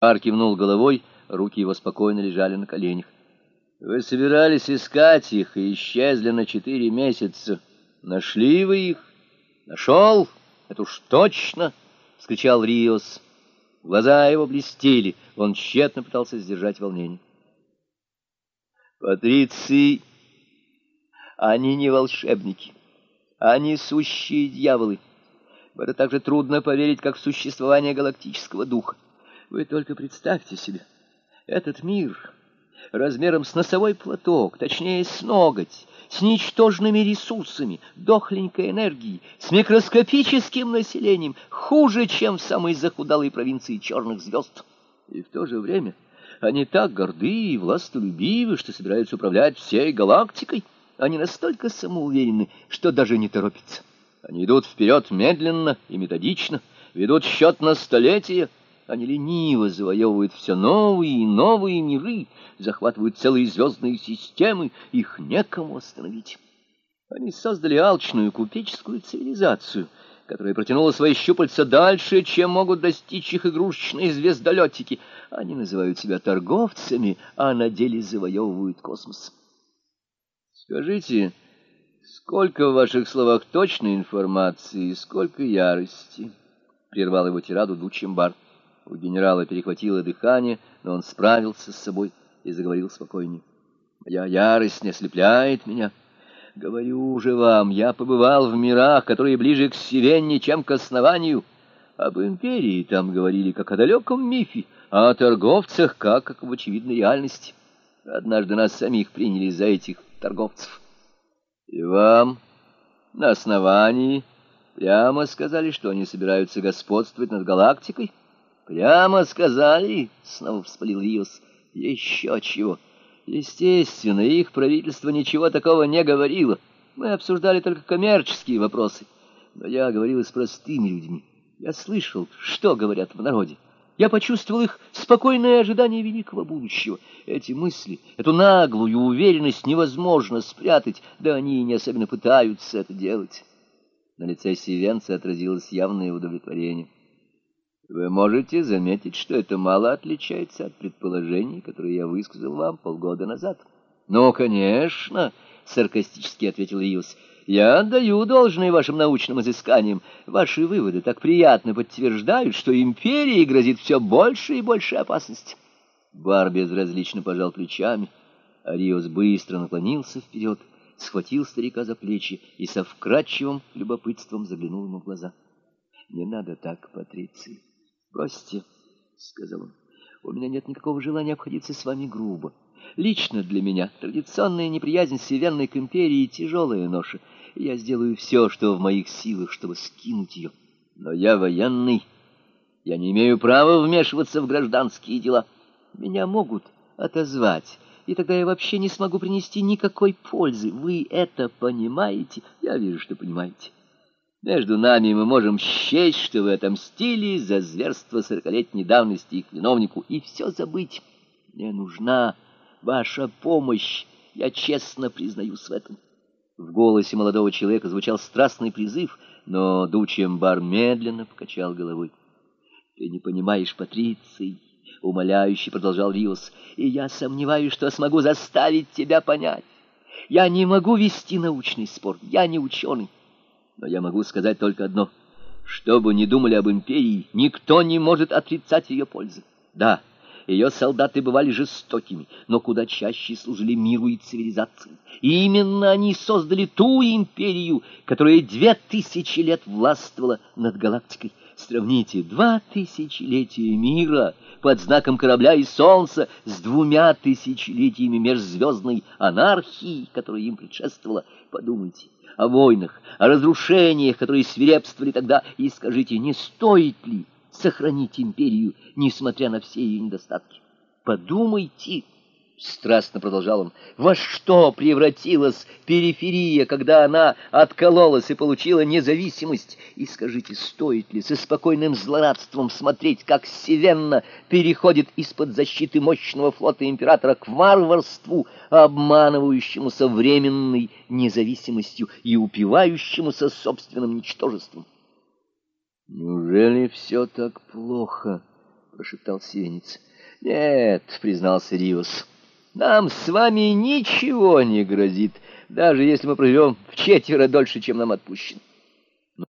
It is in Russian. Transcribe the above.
Бар кивнул головой, руки его спокойно лежали на коленях. Вы собирались искать их и исчезли на четыре месяца. Нашли вы их? Нашел? Это уж точно! — скричал Риос. Глаза его блестели, он тщетно пытался сдержать волнение. Патриции, они не волшебники, они сущие дьяволы. В это так же трудно поверить, как в существование галактического духа. Вы только представьте себе, этот мир размером с носовой платок, точнее, с ноготь, с ничтожными ресурсами, дохленькой энергией, с микроскопическим населением, хуже, чем в самой захудалой провинции черных звезд. И в то же время они так горды и властолюбивы, что собираются управлять всей галактикой. Они настолько самоуверены, что даже не торопятся. Они идут вперед медленно и методично, ведут счет на столетия, они лениво завоевывают все новые и новые миры, захватывают целые звездные системы, их некому остановить. Они создали алчную купеческую цивилизацию, которая протянула свои щупальца дальше, чем могут достичь их игрушечные звездолетики. Они называют себя торговцами, а на деле завоевывают космос. Скажите, сколько в ваших словах точной информации и сколько ярости? Прервал его тираду Дучембар. У генерала перехватило дыхание, но он справился с собой и заговорил спокойнее. «Моя ярость не ослепляет меня. Говорю же вам, я побывал в мирах, которые ближе к Сивенне, чем к основанию. Об империи там говорили как о далеком мифе, а о торговцах как, в очевидной реальности. Однажды нас самих приняли за этих торговцев. И вам на основании прямо сказали, что они собираются господствовать над галактикой?» Прямо сказали, снова вспылил Риос. Еще чего. Естественно, их правительство ничего такого не говорило. Мы обсуждали только коммерческие вопросы. Но я говорил с простыми людьми. Я слышал, что говорят в народе. Я почувствовал их спокойное ожидание великого будущего. Эти мысли, эту наглую уверенность невозможно спрятать, да они и не особенно пытаются это делать. На лице Сивенца отразилось явное удовлетворение. Вы можете заметить, что это мало отличается от предположений, которые я высказал вам полгода назад. — Ну, конечно, — саркастически ответил Иус. — Я отдаю должное вашим научным изысканиям. Ваши выводы так приятно подтверждают, что империи грозит все больше и больше опасности. Бар безразлично пожал плечами, а быстро наклонился вперед, схватил старика за плечи и со вкрадчивым любопытством заглянул ему в глаза. — Не надо так, Патриций. «Бросьте», — сказал он, — «у меня нет никакого желания обходиться с вами грубо. Лично для меня традиционная неприязнь северной к империи — тяжелая ноша, и я сделаю все, что в моих силах, чтобы скинуть ее. Но я военный, я не имею права вмешиваться в гражданские дела. Меня могут отозвать, и тогда я вообще не смогу принести никакой пользы. Вы это понимаете? Я вижу, что понимаете». Между нами мы можем счесть, что вы отомстили за зверство сорокалетней давности их виновнику, и все забыть. Мне нужна ваша помощь, я честно признаюсь в этом. В голосе молодого человека звучал страстный призыв, но Дучембар медленно покачал головой. — Ты не понимаешь, Патриций, — умоляюще продолжал Риос, — и я сомневаюсь, что смогу заставить тебя понять. Я не могу вести научный спор, я не ученый. Но я могу сказать только одно. Что бы ни думали об империи, никто не может отрицать ее пользы. Да, ее солдаты бывали жестокими, но куда чаще служили миру и цивилизации. И именно они создали ту империю, которая две тысячи лет властвовала над галактикой. Сравните два тысячелетия мира под знаком корабля и солнца с двумя тысячелетиями межзвездной анархии, которая им предшествовала. Подумайте о войнах, о разрушениях, которые свирепствовали тогда, и скажите, не стоит ли сохранить империю, несмотря на все ее недостатки? Подумайте, — страстно продолжал он, — во что превратилась периферия, когда она откололась и получила независимость? И скажите, стоит ли со спокойным злорадством смотреть, как Севенна переходит из-под защиты мощного флота императора к варварству, обманывающемуся временной независимостью и упивающемуся собственным ничтожеством. «Неужели все так плохо?» —— прошептал Сиенец. «Нет», — признался Риос, — «нам с вами ничего не грозит, даже если мы проживем в четверо дольше, чем нам отпущено.